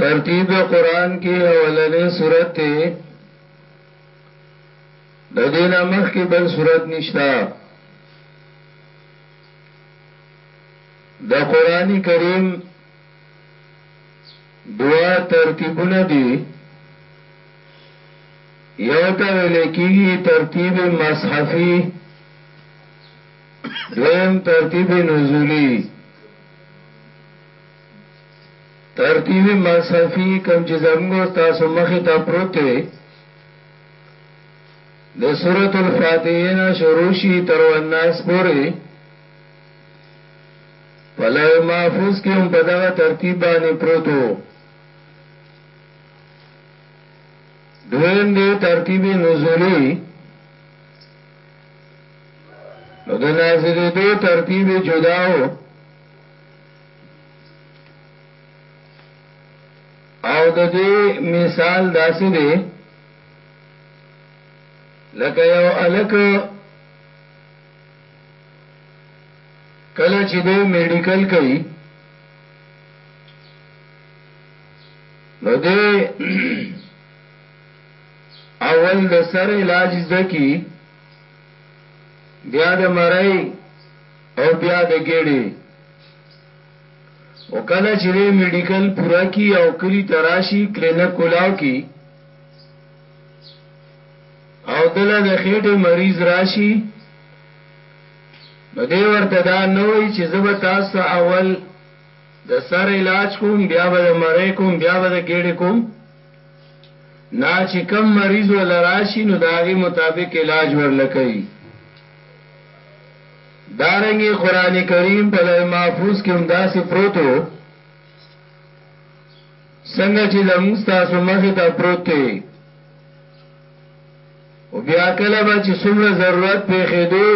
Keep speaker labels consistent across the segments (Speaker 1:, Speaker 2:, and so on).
Speaker 1: ترتیب قرآن کې اولنې صورت ته د دینه مخ کې بل صورت نشتا د قران کریم دوا ترتیبونه دي یو ته ویل کېږي ترتیب مصحفي دویم ترتیب نزولی ترتیب مصحفی کم چې زمګو تاسو مخې ته پروت دی د سورۃ الفاتحه نه شروع شي تر وناس پورې په لوی محفوظ کې هم په دغه ترتیب باندې پروت وو دویم دی ترتیب نزولی نو د نازلېدو ترتیب جدا و او د دې مثال داسې دی لکه یو الک کله چې دی میډیکل کوي نو دی اول د سر علاج زده کی بیا د مرای او بیا د ګیړې او کله چې د میډیکل پورا کی او کلی تراشی کلینک کولاو کی او دله د خېټه مریض راشي نو دی ورته دا نه وای چې زب تاسو اول د سر علاج کوم بیا به د مری کوم بیا به د ګیړې کوم نه چې کم مریض ول راشي نو داغي مطابق علاج ورل کوي دارنګي قران کریم په لوح محفوظ کې هم داسې پروتو څنګه چې زموږ تاسو مخې ته پروت دی او بیا کله به چې څومره ضرورت پیښېدو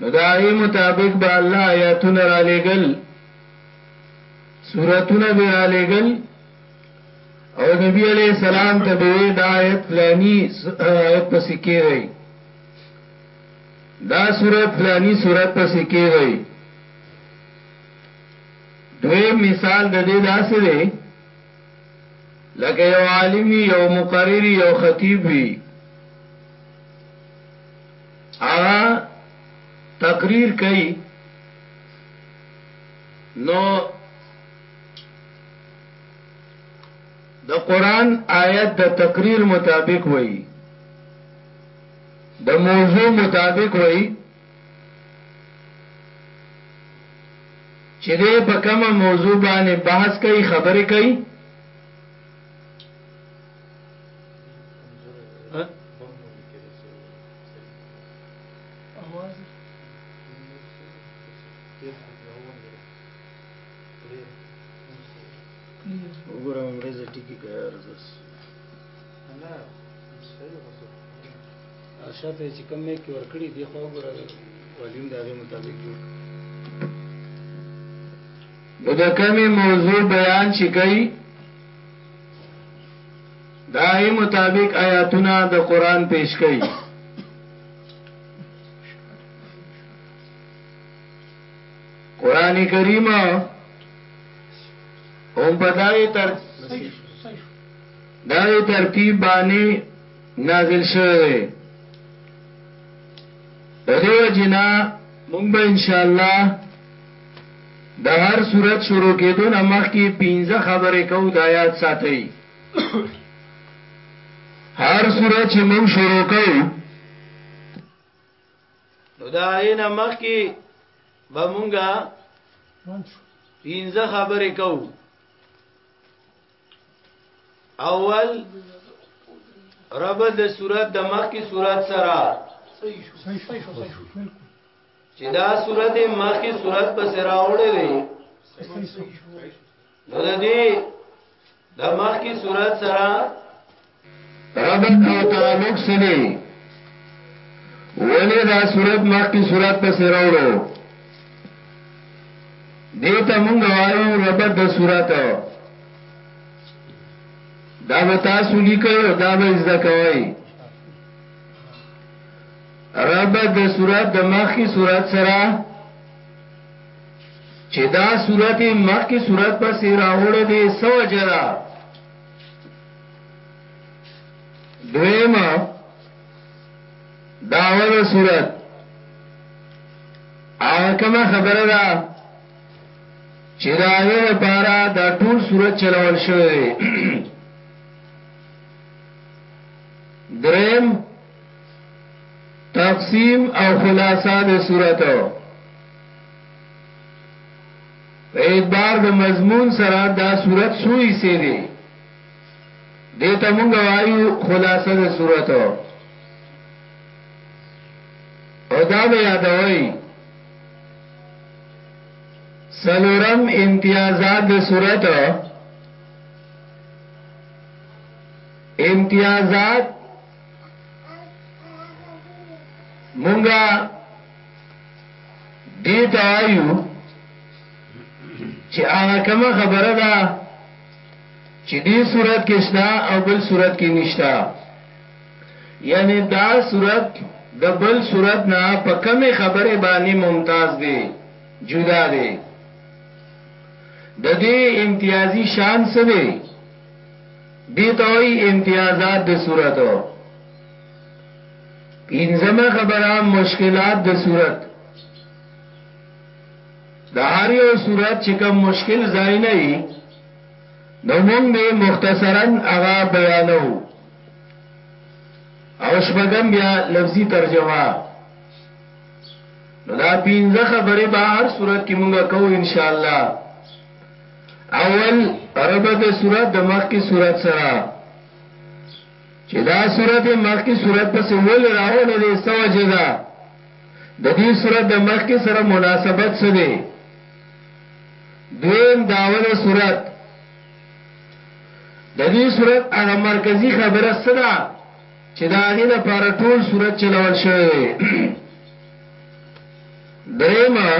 Speaker 1: نو دا غي مطابق به الله آیاتونه را لېګل سورتونه به رالېږل او نبی علیه السلام ته به وې دا آیت فلانی آیت پسې کېږي دا صورت فلانی صورت پسې کېږي دوی مثال د دې داسې دی لکه یو عالم وي یو مقرر وي یو خطیب وي هغه تقریر کوي نو د قران آیت د تقریر مطابق وای د موضوع مطابق وای چې دې په کومه موضوع باندې بحث کوي خبرې کوي وګورم عمرې زه ټیکی کوي ارزس
Speaker 2: نه صحیح وسو
Speaker 1: شاته چې کم مې کې ورکړي دی خو وګوره والیوم د هغه مطابق جوړ نو د کمی موضوع بیان چې کوي دا هی مطابق آیاتونه د قران پیش کوي قران کریم هم په دغه تر دغه ترتیب باندې نازل شوی دی د دیو جنا مونږ به ان شاء الله د هر صورت شروع کېدو نه مخکې پنځه خبرې کوو د آیات ساتي هر صورت چې مونږ شروع کوو نو دا اینا مخکې به مونږه پینځه خبرې کوو اول رب د صورت د مخ کی صورت سره چې دا صورت مخ کی صورت په سره وړلې نو د دې د مخ کی صورت سره ربط او تعلق سره ولې دا صورت مخ کی صورت په سر وړو دیتا مونږ وایو ربط د صورت دا به تاسو لیکو دا به زده کوي ربط د صورت د مخ کی صورت سره چې دا صورت مخکې صورت پسې راوړې دي سو جرا دویم داول صورت هغه کومه خبره ده چې دا یې لپاره دا ټول صورت چلول شوی دی دریم تقسیم او خلاصہ د صورتو په اعتبار د مضمون سره دا صورت سوی سي دي دیتا مونږ وایو خلاصه د صورت او دا به یادوي سلورم امتیازات د صورت امتیازات مونږه دې ته آیو چې هغه کومه خبره ده چې دې صورت کې شته او بل صورت کې نشته یعنی دا صورت د بل صورت نه په کمې خبره باندې ممتاز دی جدا دی د دې امتیازي شان څه دی دې ته وایي امتیازات د صورتو پینځمه خبره مشکلات د صورت د هر یو صورت چې کوم مشکل ځای نه وي نو موږ به مختصرا هغه بیانو او شپږم بیا لفظي ترجمه نو دا پینځه خبره به هر صورت کې موږ کوو ان شاء الله اول ربط صورت د مخ کی صورت سره چې دا سورت مخکې سورت پسې ولې راوړې دې څه وجه ده د دې سورت د مخکې سره مناسبت څه دی دویم داوله سورت د دې سورت هغه مرکزی خبره څه ده چې دا غي د پاره ټول سورت چلول شوی دی دریمه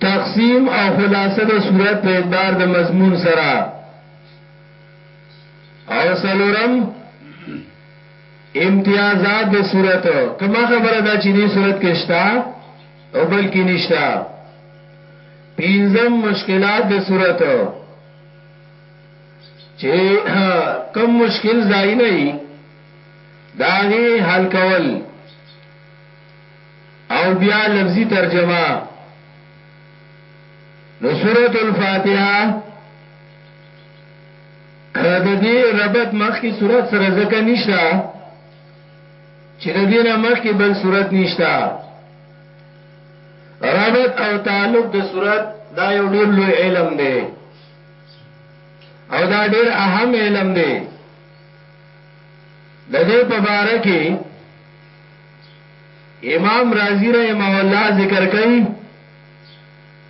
Speaker 1: تقسیم او خلاصه د سورت په اعتبار د مضمون سره او سلورم امتیازات د صورت کما خبره دا چې دې صورت کې شتا او بل کې نشتا پینځم مشکلات د صورت چې کم مشکل ځای نه ای داغي حل کول او بیا لفظي ترجمه نو سورۃ الفاتحه د دې ربط مخکې صورت سره ځکه نشته چې د دې نه مخکې بل صورت نشته ربط او تعلق د صورت دا یو ډیر لوی علم دی او دا ډیر اهم علم دی د دې په اړه کې امام رازی رحمه الله ذکر کوي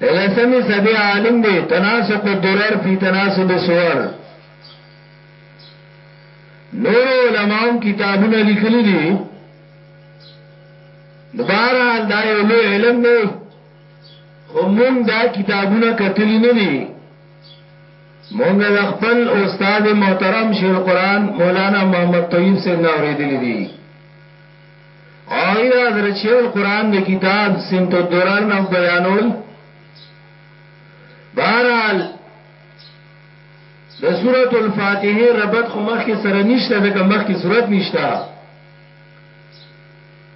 Speaker 1: د لسمی صدی عالم دی تناسق الدرر فی تناسب الصور نور علماء کتابونه لیکلي دي بهر حال دا یو لوی علم دی خو مونږ دا کتابونه کتلی نه دي مونږ د خپل استاد محترم شیخ القرآن مولانا محمد طیب سے نه اوریدلی دي هغه د حضرت شیخ القرآن د کتاب سمت الدرر نه بیانول بهرحال د سورۃ الفاتحه ربط خو مخ کې سره نشته ځکه مخ کې صورت نشته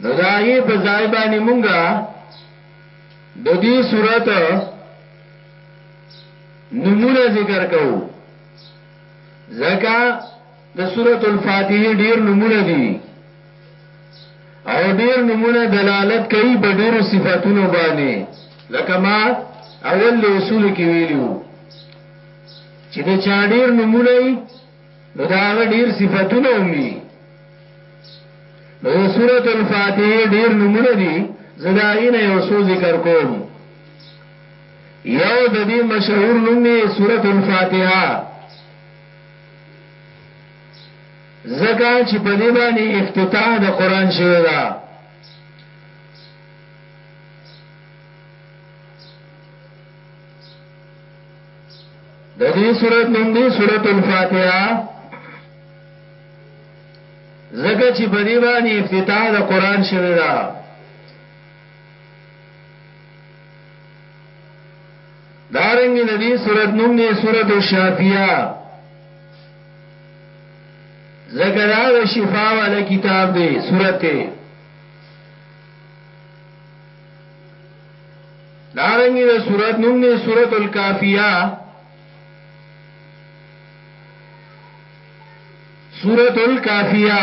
Speaker 1: نو دا یې په ځای باندې مونږه د دې صورت نمونه ذکر کوو ځکه د سورۃ الفاتحه ډیر نمونه دي او ډیر نمونه دلالت کوي په ډیرو صفاتونو باندې لکه ما اول له اصول کې ویلو چې د چا ډیر نمونه ای نو دا ډیر صفاتونه ومي نو سورۃ الفاتحه ډیر نمونه دي زداین یو سو ذکر کوم یو د دې مشهور نوم یې سورۃ الفاتحه زکه چې په دې باندې افتتاح د قران شوی دا د دې سورۃ نوم دی سورۃ الفاتحه زکه چې په دې باندې افتتاح د قران شوی دا دارنګ د دې سورت نوم دی سورت الشافیه زکه دا د شفا والا کتاب دی سورت دی دارنګ د سورت نوم دی سورت الکافیه سورت الکافیه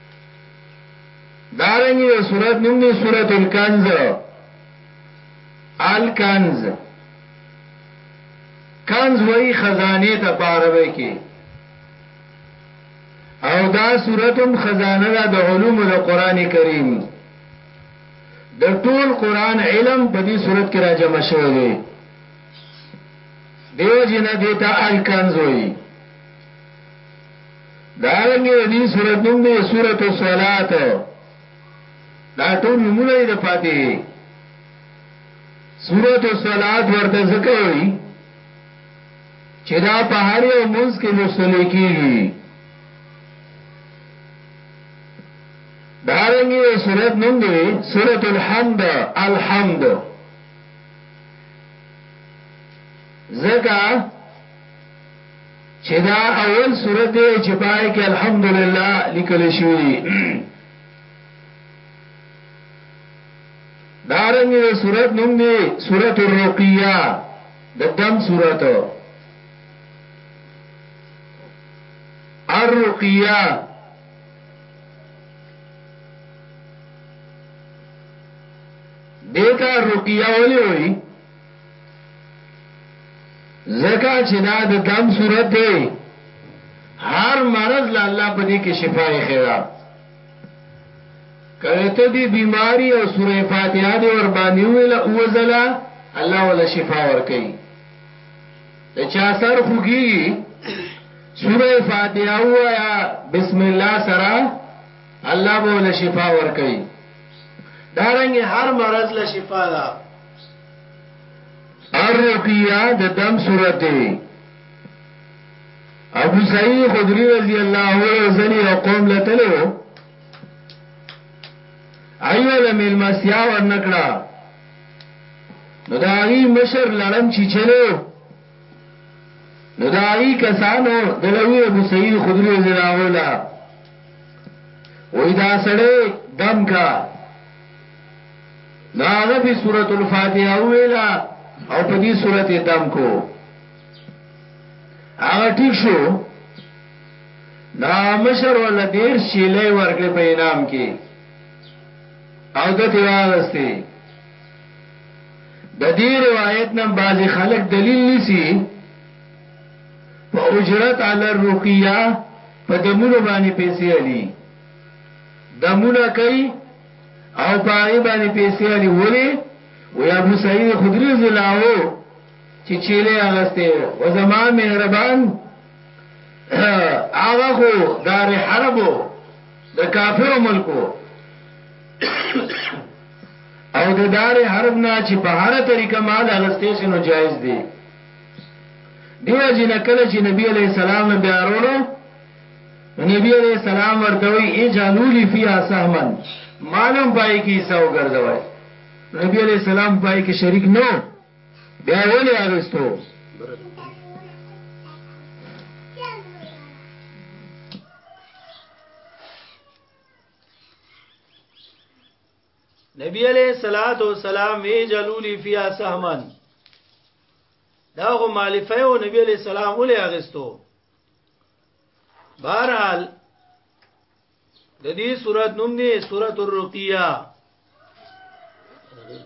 Speaker 1: دارنګي د سورت نوم دی سورت الکنز الکنز کنز وای خزانه ته پاروي کې او دا سورتم خزانه ده د علوم د قران کریم د ټول قران علم په دې صورت کې را جمع شوی دی دیو جنا دیتا الکنز وای دارنګه د دې سورت نوم دی سورت الصلات دا ټول نمونه دی د فاتحه سورت الصلات ورته ذکر وی چې دا په هر یو منځ کې لوستل کیږي دارنګه د سورت نوم دی سورت الحمد الحمد زکه چې دا اول صورت دی چې پای کې الحمدلله لیکل شوی دی دارنګ د صورت نوم دی صورت الرقیه د دم صورت الرقیه دیتا رقیه ولی وی زکا چې دا د دم صورت دی هر مرض لا الله په دې کې شفا یې خیرا کله ته دې بیماری او سوره فاتحه دې ور باندې ویل او زلا الله ولا شفا ور کوي د چا سر خوږي سوره فاتحه وایا بسم الله سره الله به ولا شفا ور کوي
Speaker 3: دارنګ هر مرض له شفا ده
Speaker 1: الرقیه د دم صورت ابو سعید خدری رضی الله عنه زنی او قوم لتلو ایو لمیل مسیا ور نکړه نو دا غي مشر لړم چی چلو نو دا غي کسانو دلوی ابو سعید خدری رضی الله عنه وې دا سړی دم کا نو هغه به سورۃ الفاتحه ویلا او په دې سورته تم کو هغه ټیک شو نا مشر ول ډیر شیلې ورکړې په انعام کې او د تی واغسته د دې روایت نن بعضی خلک دلیل نسی په اجرت علی الرقیه په دمونو باندې پیسې علي دمونه کوي او پاغي باندې پیسې علي ولي وی ابو سعید خدری رضی الله عنه چې چيله اغسته و زما مهربان هغه خو دار حربو د کافر ملکو او د دار حرب نه چې په هر طریقه مال اغسته شنو جایز دی دیو جن کله چې نبی علی السلام نه بیارولو نو نبی علیہ السلام ورته وی اجعلوا لي فيها سهما معلوم پای کی سو ګرځوي نبی علیہ السلام پای کی شریک نو بیا ولې اغستو
Speaker 3: نبی علیہ الصلات والسلام اجلولی فی سهمن دا غو مالفه او نبی علیہ السلام ولې اغستو بہرحال د دې سورۃ نوم دی سورۃ الرقیہ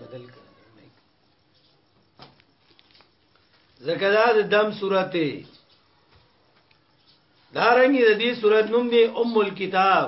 Speaker 3: بدل کړ زکه دا د دم صورت دا رنګي د دې صورت نوم دی ام الكتاب